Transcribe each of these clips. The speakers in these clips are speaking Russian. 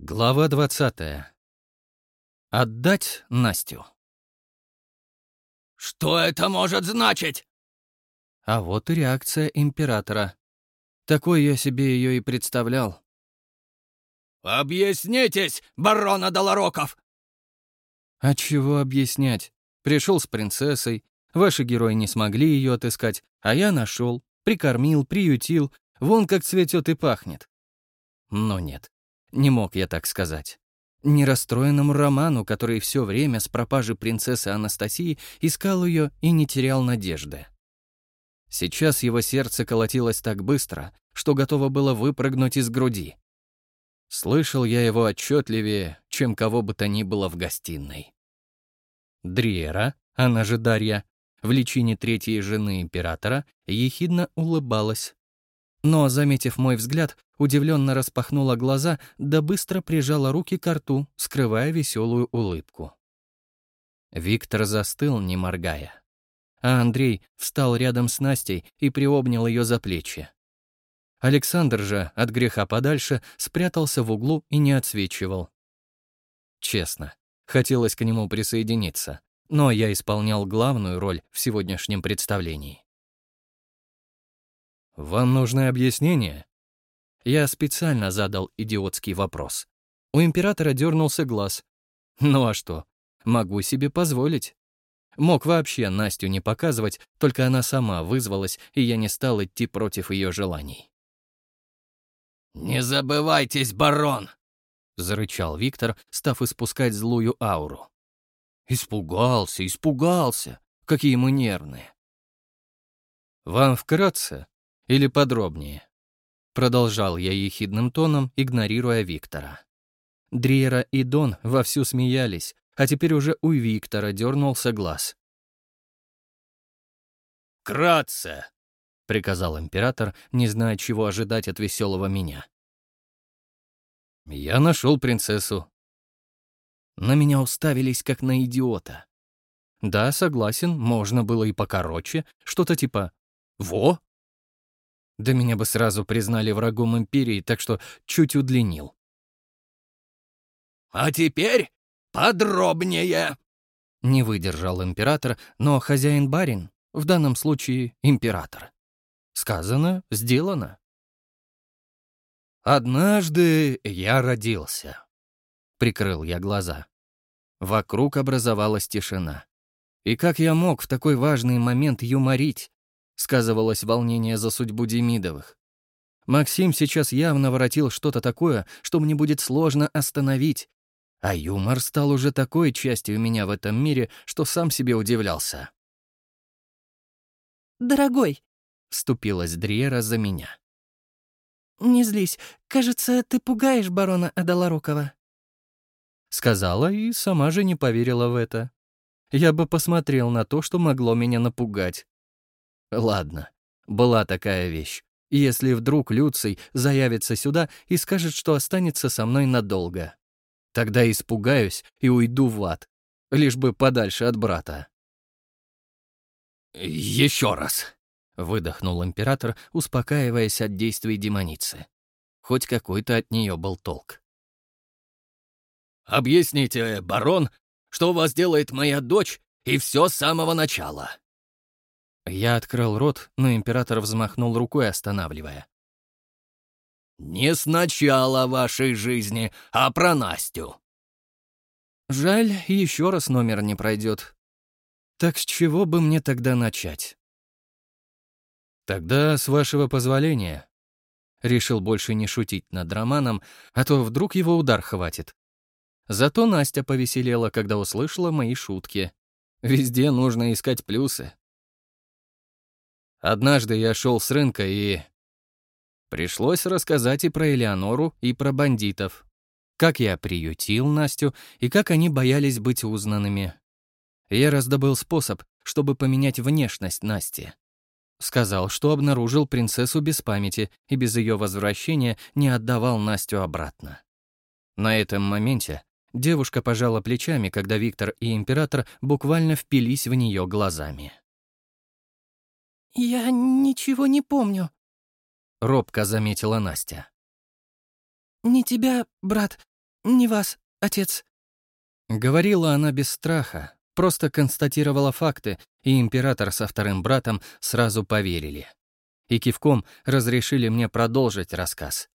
Глава 20. Отдать Настю. «Что это может значить?» А вот и реакция императора. Такой я себе ее и представлял. «Объяснитесь, барон Адалароков!» А чего объяснять? Пришел с принцессой, ваши герои не смогли ее отыскать, а я нашел, прикормил, приютил, вон как цветет и пахнет. Но нет, не мог я так сказать. Не расстроенному Роману, который все время с пропажи принцессы Анастасии искал ее и не терял надежды. Сейчас его сердце колотилось так быстро, что готово было выпрыгнуть из груди. Слышал я его отчетливее, чем кого бы то ни было в гостиной. Дриера, она же Дарья, в личине третьей жены императора, ехидно улыбалась. Но, заметив мой взгляд, удивленно распахнула глаза да быстро прижала руки к рту, скрывая веселую улыбку. Виктор застыл, не моргая. А Андрей встал рядом с Настей и приобнял ее за плечи. Александр же, от греха подальше, спрятался в углу и не отсвечивал. Честно, хотелось к нему присоединиться, но я исполнял главную роль в сегодняшнем представлении. «Вам нужны объяснения?» Я специально задал идиотский вопрос. У императора дернулся глаз. Ну а что? Могу себе позволить. Мог вообще Настю не показывать, только она сама вызвалась, и я не стал идти против ее желаний. «Не забывайтесь, барон!» — зарычал Виктор, став испускать злую ауру. «Испугался, испугался! Какие мы нервные!» «Вам вкратце или подробнее?» Продолжал я ехидным тоном, игнорируя Виктора. Дриера и Дон вовсю смеялись, а теперь уже у Виктора дернулся глаз. «Кратце!» — приказал император, не зная, чего ожидать от веселого меня. Я нашел принцессу. На меня уставились, как на идиота. Да, согласен, можно было и покороче, что-то типа «Во, да меня бы сразу признали врагом империи, так что чуть удлинил. «А теперь подробнее!» Не выдержал император, но хозяин-барин, в данном случае император. Сказано, сделано. «Однажды я родился», — прикрыл я глаза. Вокруг образовалась тишина. И как я мог в такой важный момент юморить, сказывалось волнение за судьбу Демидовых. Максим сейчас явно воротил что-то такое, что мне будет сложно остановить. А юмор стал уже такой частью меня в этом мире, что сам себе удивлялся. «Дорогой», — вступилась Дриера за меня. «Не злись. Кажется, ты пугаешь барона Адаларокова». Сказала и сама же не поверила в это. Я бы посмотрел на то, что могло меня напугать. Ладно, была такая вещь. Если вдруг Люций заявится сюда и скажет, что останется со мной надолго. Тогда испугаюсь и уйду в ад, лишь бы подальше от брата. «Еще раз», — выдохнул император, успокаиваясь от действий демоницы. Хоть какой-то от нее был толк. «Объясните, барон, что у вас делает моя дочь, и все с самого начала». Я открыл рот, но император взмахнул рукой, останавливая. «Не с начала вашей жизни, а про Настю». Жаль, еще раз номер не пройдет. Так с чего бы мне тогда начать? Тогда, с вашего позволения, решил больше не шутить над Романом, а то вдруг его удар хватит. Зато Настя повеселела, когда услышала мои шутки. Везде нужно искать плюсы. Однажды я шел с рынка и... Пришлось рассказать и про Элеонору, и про бандитов. Как я приютил Настю, и как они боялись быть узнанными. Я раздобыл способ, чтобы поменять внешность Насти. Сказал, что обнаружил принцессу без памяти и без ее возвращения не отдавал Настю обратно. На этом моменте девушка пожала плечами, когда Виктор и император буквально впились в нее глазами. «Я ничего не помню», — робко заметила Настя. «Ни тебя, брат, не вас, отец». Говорила она без страха, просто констатировала факты, и император со вторым братом сразу поверили. И кивком разрешили мне продолжить рассказ.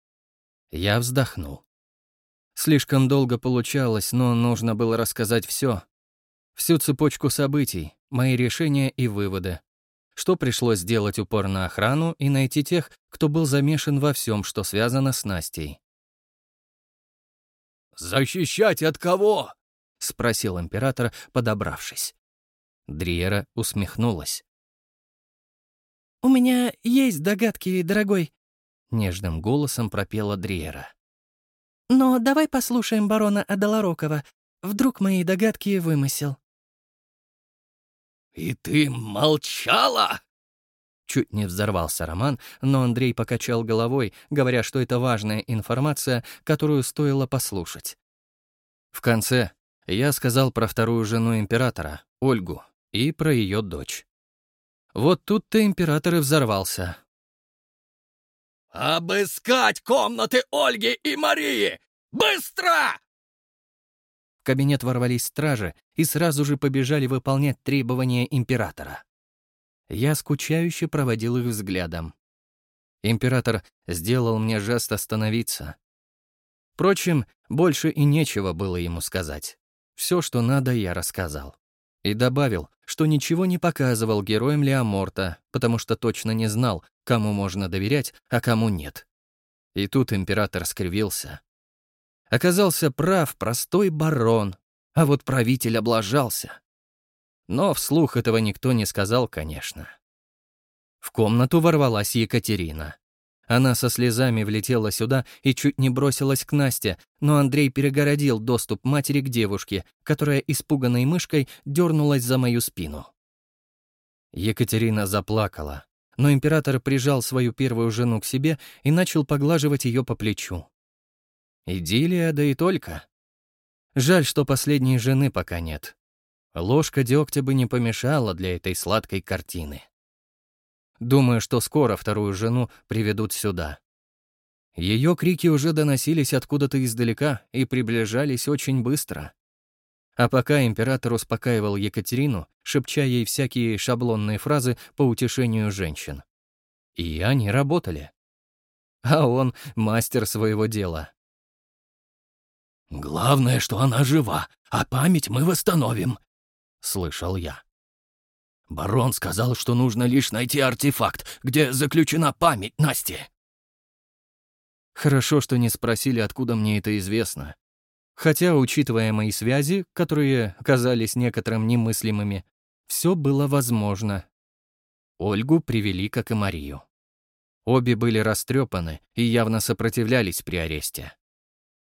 Я вздохнул. Слишком долго получалось, но нужно было рассказать все. Всю цепочку событий, мои решения и выводы. Что пришлось сделать упор на охрану и найти тех, кто был замешан во всем, что связано с Настей. «Защищать от кого?» — спросил император, подобравшись. Дриера усмехнулась. «У меня есть догадки, дорогой», — нежным голосом пропела Дриера. «Но давай послушаем барона Адаларокова. Вдруг мои догадки вымысел». «И ты молчала?» Чуть не взорвался Роман, но Андрей покачал головой, говоря, что это важная информация, которую стоило послушать. В конце я сказал про вторую жену императора, Ольгу, и про ее дочь. Вот тут-то император и взорвался. «Обыскать комнаты Ольги и Марии! Быстро!» Кабинет ворвались стражи и сразу же побежали выполнять требования императора. Я скучающе проводил их взглядом. Император сделал мне жест остановиться. Впрочем, больше и нечего было ему сказать. Все, что надо, я рассказал. И добавил, что ничего не показывал героям Леоморта, потому что точно не знал, кому можно доверять, а кому нет. И тут император скривился. Оказался прав простой барон, а вот правитель облажался. Но вслух этого никто не сказал, конечно. В комнату ворвалась Екатерина. Она со слезами влетела сюда и чуть не бросилась к Насте, но Андрей перегородил доступ матери к девушке, которая испуганной мышкой дернулась за мою спину. Екатерина заплакала, но император прижал свою первую жену к себе и начал поглаживать ее по плечу. Идиллия, да и только. Жаль, что последней жены пока нет. Ложка дегтя бы не помешала для этой сладкой картины. Думаю, что скоро вторую жену приведут сюда. Ее крики уже доносились откуда-то издалека и приближались очень быстро. А пока император успокаивал Екатерину, шепча ей всякие шаблонные фразы по утешению женщин. И они работали. А он мастер своего дела. «Главное, что она жива, а память мы восстановим», — слышал я. «Барон сказал, что нужно лишь найти артефакт, где заключена память Насти». Хорошо, что не спросили, откуда мне это известно. Хотя, учитывая мои связи, которые оказались некоторым немыслимыми, все было возможно. Ольгу привели, как и Марию. Обе были растрепаны и явно сопротивлялись при аресте.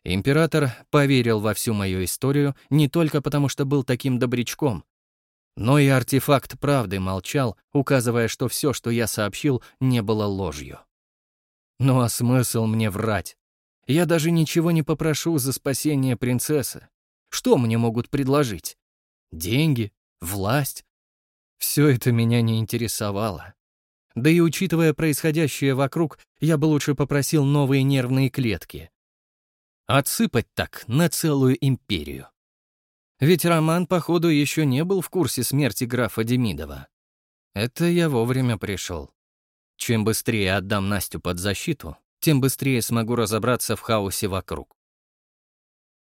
Император поверил во всю мою историю не только потому, что был таким добрячком, но и артефакт правды молчал, указывая, что все, что я сообщил, не было ложью. Ну а смысл мне врать? Я даже ничего не попрошу за спасение принцессы. Что мне могут предложить? Деньги? Власть? Все это меня не интересовало. Да и учитывая происходящее вокруг, я бы лучше попросил новые нервные клетки. Отсыпать так на целую империю. Ведь Роман, походу, еще не был в курсе смерти графа Демидова. Это я вовремя пришел. Чем быстрее отдам Настю под защиту, тем быстрее смогу разобраться в хаосе вокруг.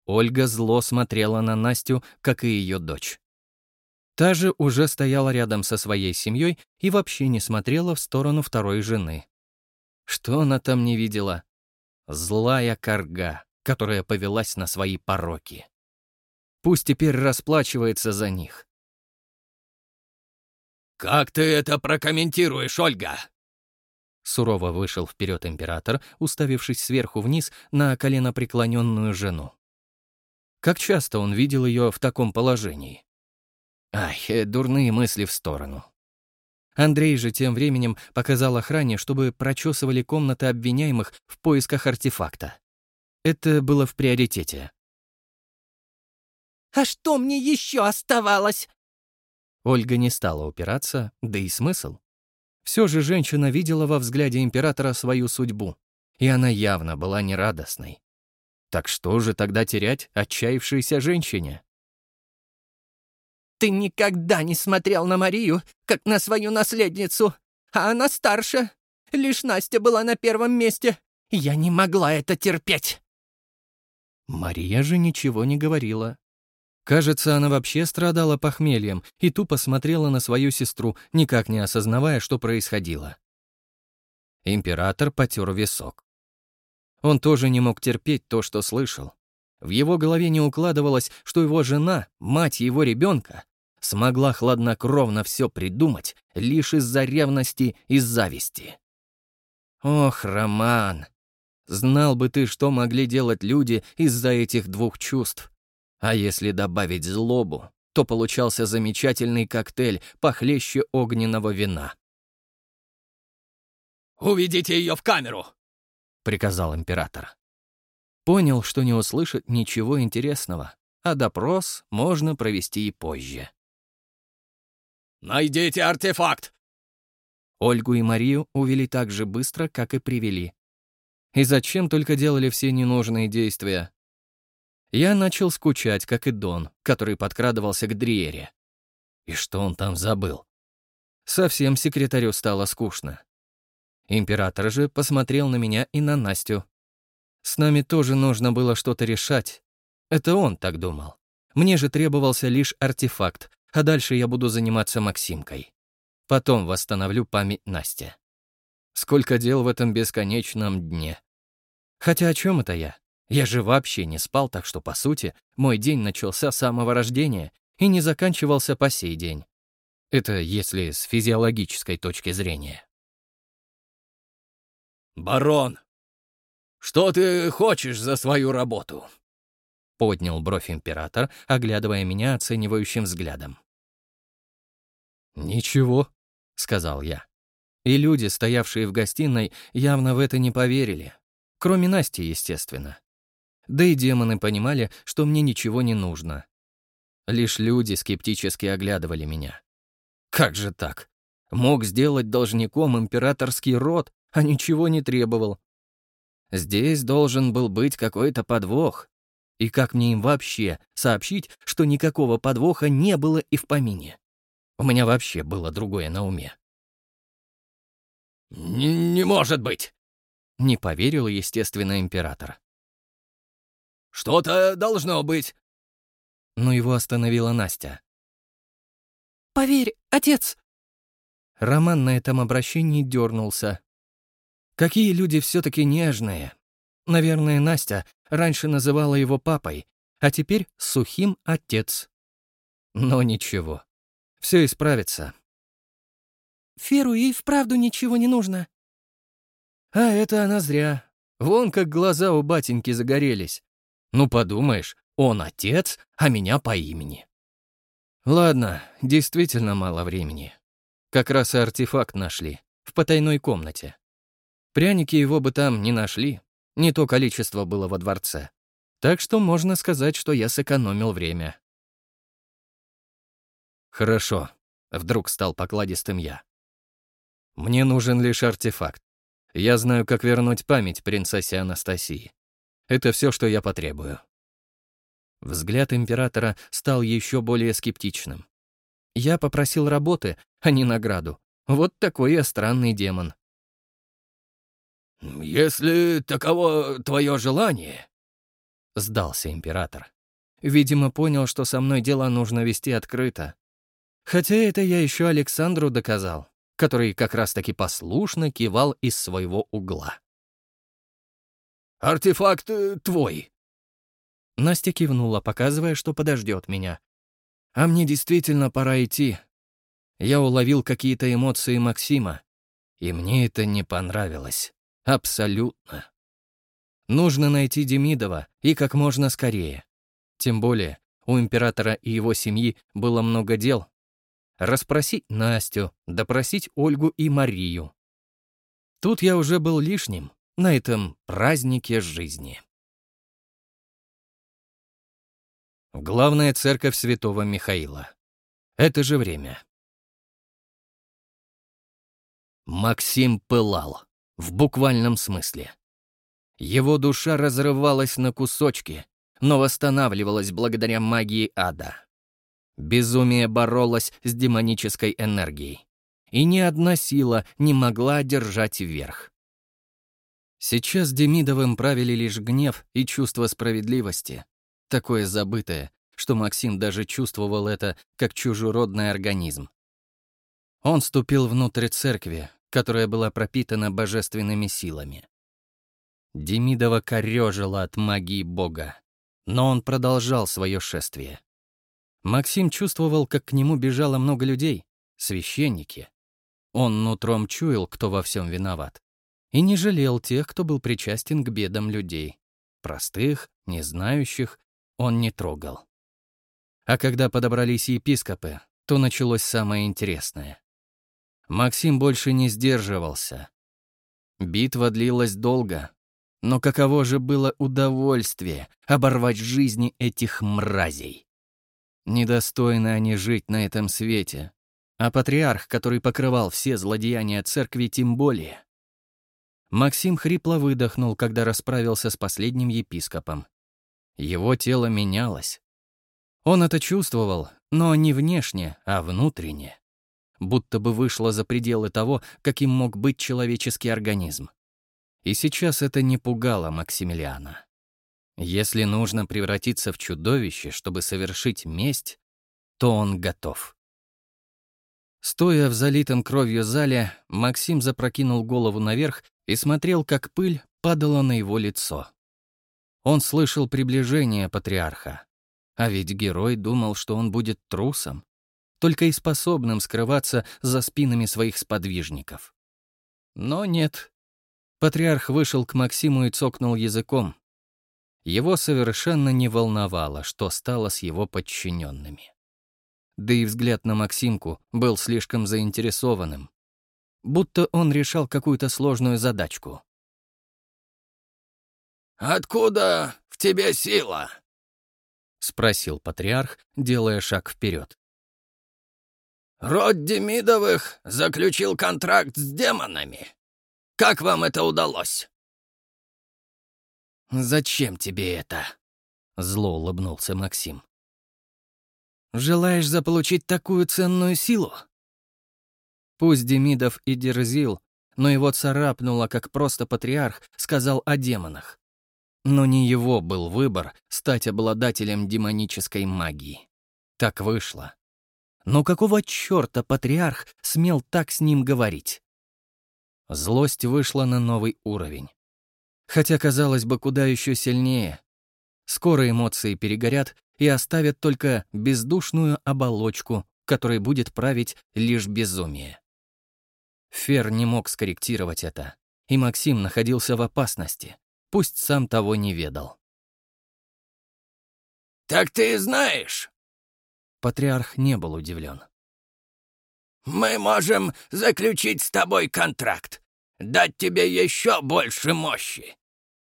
Ольга зло смотрела на Настю, как и ее дочь. Та же уже стояла рядом со своей семьей и вообще не смотрела в сторону второй жены. Что она там не видела? Злая корга которая повелась на свои пороки. Пусть теперь расплачивается за них. «Как ты это прокомментируешь, Ольга?» Сурово вышел вперед император, уставившись сверху вниз на коленопреклоненную жену. Как часто он видел ее в таком положении? Ай, э, дурные мысли в сторону. Андрей же тем временем показал охране, чтобы прочесывали комнаты обвиняемых в поисках артефакта. Это было в приоритете. «А что мне еще оставалось?» Ольга не стала упираться, да и смысл. Все же женщина видела во взгляде императора свою судьбу, и она явно была нерадостной. Так что же тогда терять отчаявшейся женщине? «Ты никогда не смотрел на Марию, как на свою наследницу, а она старше. Лишь Настя была на первом месте. Я не могла это терпеть». Мария же ничего не говорила. Кажется, она вообще страдала похмельем и тупо смотрела на свою сестру, никак не осознавая, что происходило. Император потер висок. Он тоже не мог терпеть то, что слышал. В его голове не укладывалось, что его жена, мать его ребенка, смогла хладнокровно все придумать лишь из-за ревности и зависти. Ох, Роман, знал бы ты, что могли делать люди из-за этих двух чувств. А если добавить злобу, то получался замечательный коктейль похлеще огненного вина. «Уведите ее в камеру!» — приказал император. Понял, что не услышит ничего интересного, а допрос можно провести и позже. «Найдите артефакт!» Ольгу и Марию увели так же быстро, как и привели. И зачем только делали все ненужные действия? Я начал скучать, как и Дон, который подкрадывался к Дриере. И что он там забыл? Совсем секретарю стало скучно. Император же посмотрел на меня и на Настю. С нами тоже нужно было что-то решать. Это он так думал. Мне же требовался лишь артефакт, а дальше я буду заниматься Максимкой. Потом восстановлю память Насте. Сколько дел в этом бесконечном дне. Хотя о чем это я? Я же вообще не спал, так что, по сути, мой день начался с самого рождения и не заканчивался по сей день. Это если с физиологической точки зрения. «Барон, что ты хочешь за свою работу?» Поднял бровь император, оглядывая меня оценивающим взглядом. «Ничего», — сказал я. И люди, стоявшие в гостиной, явно в это не поверили. Кроме Насти, естественно. Да и демоны понимали, что мне ничего не нужно. Лишь люди скептически оглядывали меня. Как же так? Мог сделать должником императорский род, а ничего не требовал. Здесь должен был быть какой-то подвох. И как мне им вообще сообщить, что никакого подвоха не было и в помине? У меня вообще было другое на уме. «Не, не может быть!» Не поверил, естественно, император. «Что-то должно быть!» Но его остановила Настя. «Поверь, отец!» Роман на этом обращении дернулся, Какие люди все-таки нежные. Наверное, Настя раньше называла его папой, а теперь сухим отец. Но ничего, все исправится. Феру ей вправду ничего не нужно. А это она зря. Вон как глаза у батеньки загорелись. Ну, подумаешь, он отец, а меня по имени. Ладно, действительно мало времени. Как раз и артефакт нашли, в потайной комнате. Пряники его бы там не нашли, не то количество было во дворце. Так что можно сказать, что я сэкономил время. «Хорошо», — вдруг стал покладистым я. «Мне нужен лишь артефакт. Я знаю, как вернуть память принцессе Анастасии. Это все, что я потребую». Взгляд императора стал еще более скептичным. Я попросил работы, а не награду. Вот такой я странный демон. «Если таково твое желание...» — сдался император. Видимо, понял, что со мной дела нужно вести открыто. Хотя это я еще Александру доказал, который как раз-таки послушно кивал из своего угла. «Артефакт э, твой». Настя кивнула, показывая, что подождет меня. А мне действительно пора идти. Я уловил какие-то эмоции Максима, и мне это не понравилось. Абсолютно. Нужно найти Демидова и как можно скорее. Тем более, у императора и его семьи было много дел. Расспросить Настю, допросить Ольгу и Марию. Тут я уже был лишним на этом празднике жизни. Главная церковь святого Михаила. Это же время. Максим пылал. В буквальном смысле. Его душа разрывалась на кусочки, но восстанавливалась благодаря магии ада. Безумие боролось с демонической энергией, и ни одна сила не могла держать верх. Сейчас Демидовым правили лишь гнев и чувство справедливости, такое забытое, что Максим даже чувствовал это как чужеродный организм. Он ступил внутрь церкви, которая была пропитана божественными силами. Демидова корёжила от магии Бога, но он продолжал свое шествие. Максим чувствовал, как к нему бежало много людей, священники. Он нутром чуял, кто во всем виноват, и не жалел тех, кто был причастен к бедам людей. Простых, не знающих, он не трогал. А когда подобрались епископы, то началось самое интересное. Максим больше не сдерживался. Битва длилась долго, но каково же было удовольствие оборвать жизни этих мразей. Недостойны они жить на этом свете, а патриарх, который покрывал все злодеяния церкви, тем более. Максим хрипло выдохнул, когда расправился с последним епископом. Его тело менялось. Он это чувствовал, но не внешне, а внутренне. Будто бы вышло за пределы того, каким мог быть человеческий организм. И сейчас это не пугало Максимилиана. Если нужно превратиться в чудовище, чтобы совершить месть, то он готов. Стоя в залитом кровью зале, Максим запрокинул голову наверх и смотрел, как пыль падала на его лицо. Он слышал приближение патриарха. А ведь герой думал, что он будет трусом, только и способным скрываться за спинами своих сподвижников. Но нет. Патриарх вышел к Максиму и цокнул языком. Его совершенно не волновало, что стало с его подчиненными. Да и взгляд на Максимку был слишком заинтересованным. Будто он решал какую-то сложную задачку. «Откуда в тебе сила?» — спросил патриарх, делая шаг вперед. «Род Демидовых заключил контракт с демонами. Как вам это удалось?» «Зачем тебе это?» — зло улыбнулся Максим. «Желаешь заполучить такую ценную силу?» Пусть Демидов и дерзил, но его царапнуло, как просто патриарх сказал о демонах. Но не его был выбор стать обладателем демонической магии. Так вышло. Но какого черта патриарх смел так с ним говорить? Злость вышла на новый уровень. Хотя, казалось бы, куда еще сильнее. Скоро эмоции перегорят и оставят только бездушную оболочку, которой будет править лишь безумие. Фер не мог скорректировать это, и Максим находился в опасности пусть сам того не ведал. «Так ты знаешь?» Патриарх не был удивлен. «Мы можем заключить с тобой контракт, дать тебе еще больше мощи.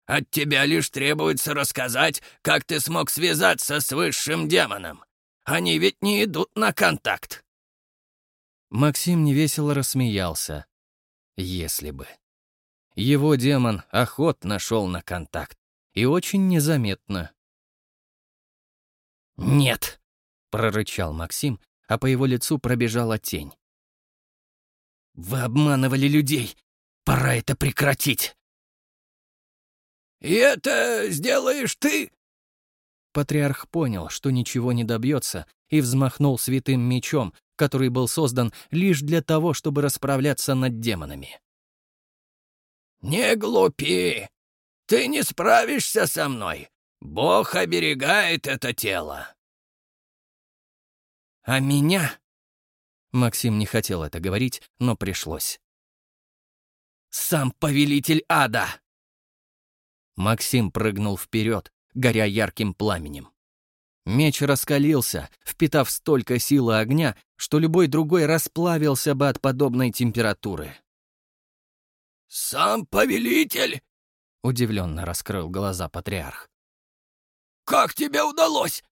От тебя лишь требуется рассказать, как ты смог связаться с высшим демоном. Они ведь не идут на контакт». Максим невесело рассмеялся. «Если бы». Его демон охотно шел на контакт. И очень незаметно. «Нет!» — прорычал Максим, а по его лицу пробежала тень. «Вы обманывали людей! Пора это прекратить!» «И это сделаешь ты?» Патриарх понял, что ничего не добьется, и взмахнул святым мечом, который был создан лишь для того, чтобы расправляться над демонами. «Не глупи! Ты не справишься со мной! Бог оберегает это тело!» «А меня?» Максим не хотел это говорить, но пришлось. «Сам повелитель ада!» Максим прыгнул вперед, горя ярким пламенем. Меч раскалился, впитав столько силы огня, что любой другой расплавился бы от подобной температуры. «Сам повелитель?» — удивленно раскрыл глаза патриарх. «Как тебе удалось?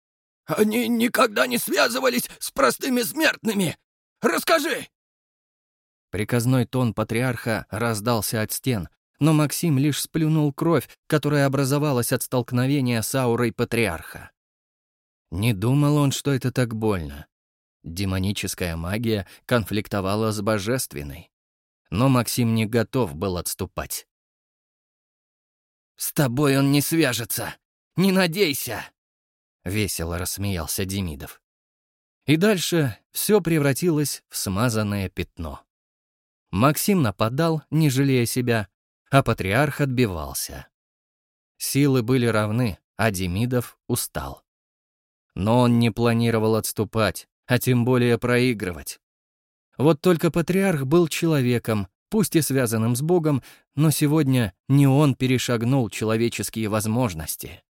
Они никогда не связывались с простыми смертными. Расскажи!» Приказной тон патриарха раздался от стен, но Максим лишь сплюнул кровь, которая образовалась от столкновения с аурой патриарха. Не думал он, что это так больно. Демоническая магия конфликтовала с божественной. Но Максим не готов был отступать. «С тобой он не свяжется! Не надейся!» — весело рассмеялся Демидов. И дальше все превратилось в смазанное пятно. Максим нападал, не жалея себя, а патриарх отбивался. Силы были равны, а Демидов устал. Но он не планировал отступать, а тем более проигрывать. Вот только патриарх был человеком, пусть и связанным с Богом, но сегодня не он перешагнул человеческие возможности.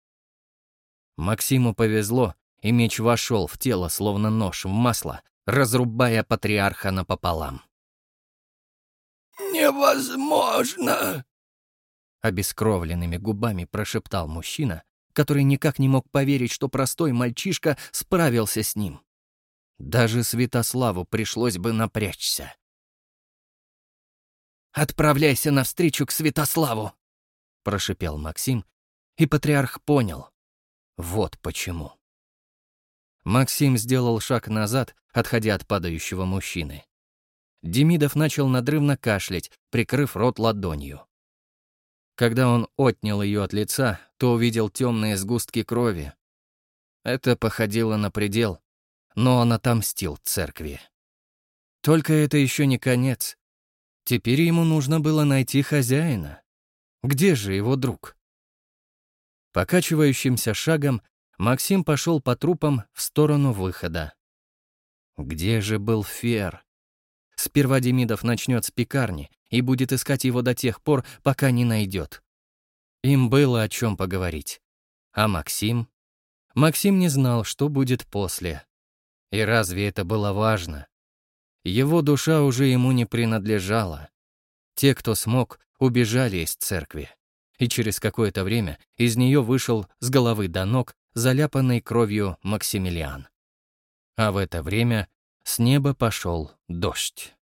Максиму повезло, и меч вошел в тело, словно нож в масло, разрубая патриарха напополам. «Невозможно!» Обескровленными губами прошептал мужчина, который никак не мог поверить, что простой мальчишка справился с ним. Даже Святославу пришлось бы напрячься. «Отправляйся навстречу к Святославу!» — прошипел Максим, и патриарх понял. Вот почему. Максим сделал шаг назад, отходя от падающего мужчины. Демидов начал надрывно кашлять, прикрыв рот ладонью. Когда он отнял ее от лица, то увидел темные сгустки крови. Это походило на предел, но он отомстил церкви. Только это еще не конец. Теперь ему нужно было найти хозяина. Где же его друг? Покачивающимся шагом Максим пошел по трупам в сторону выхода. Где же был Фер? Сперва Демидов начнет с пекарни и будет искать его до тех пор, пока не найдет. Им было о чем поговорить. А Максим? Максим не знал, что будет после. И разве это было важно? Его душа уже ему не принадлежала. Те, кто смог, убежали из церкви. И через какое-то время из нее вышел с головы до ног заляпанный кровью Максимилиан. А в это время с неба пошел дождь.